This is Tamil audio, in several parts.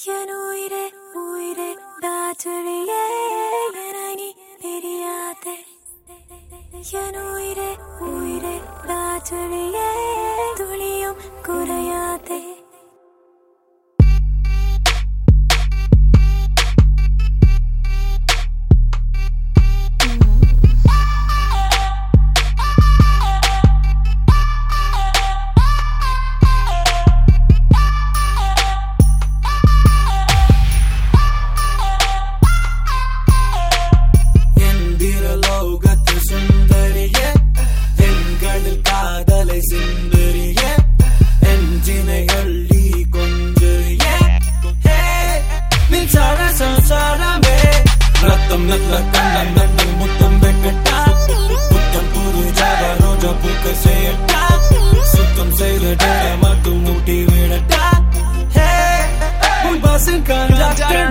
என் உயிரே உயிரே பேட்டரியே என நீ காதலை சிந்தரியே எஞ்சினை அள்ளி கொஞ்சரியே மின்சார சம்சாரமே ரத்தம் நல்ல கண்ணம் நன்னல் முத்தம் வெக்கட்டா புத்தம் புது ஜாவ ரோஜா பூக்க செய்யட்டா. சுத்தம் செய்த மட்டும் மூட்டி விடட்டா. உன் பஸ்ஸின் கண்டக்டர்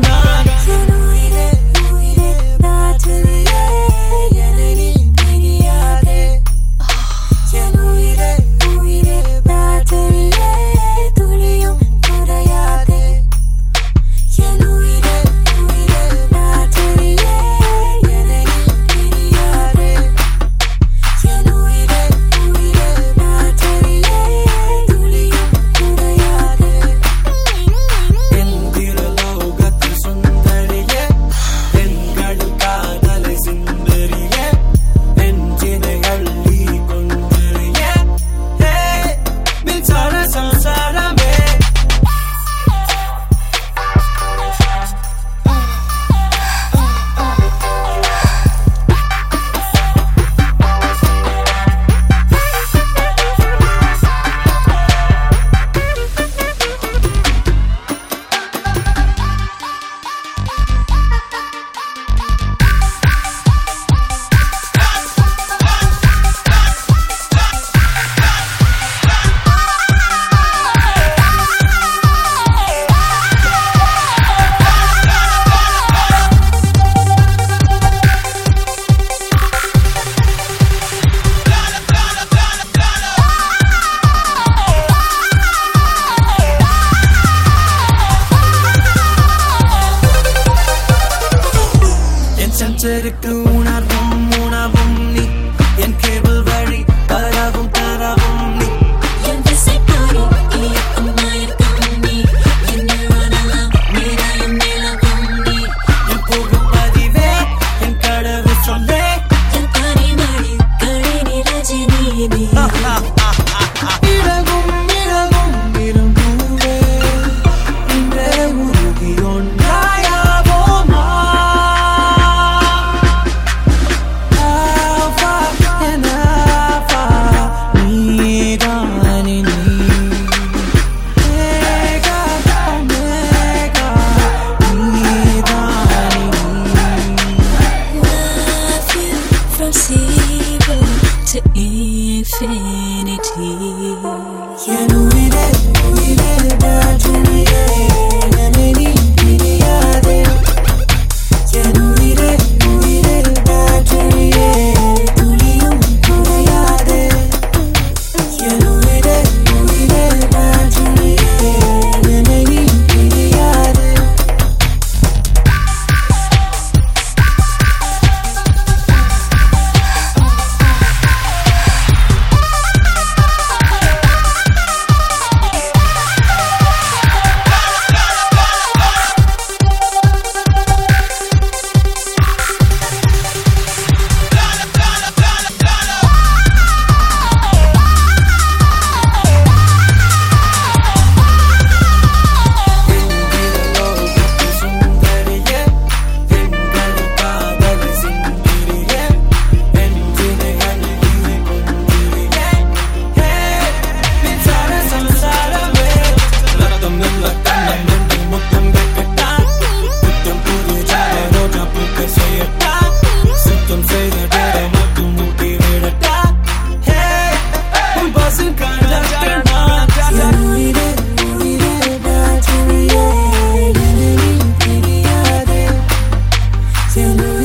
என் சென்சருக்கு உணர்வும் உணவும் நீ. என் கேபிள் வழி தரவும் தரவும் நீ. நீ. You. know Till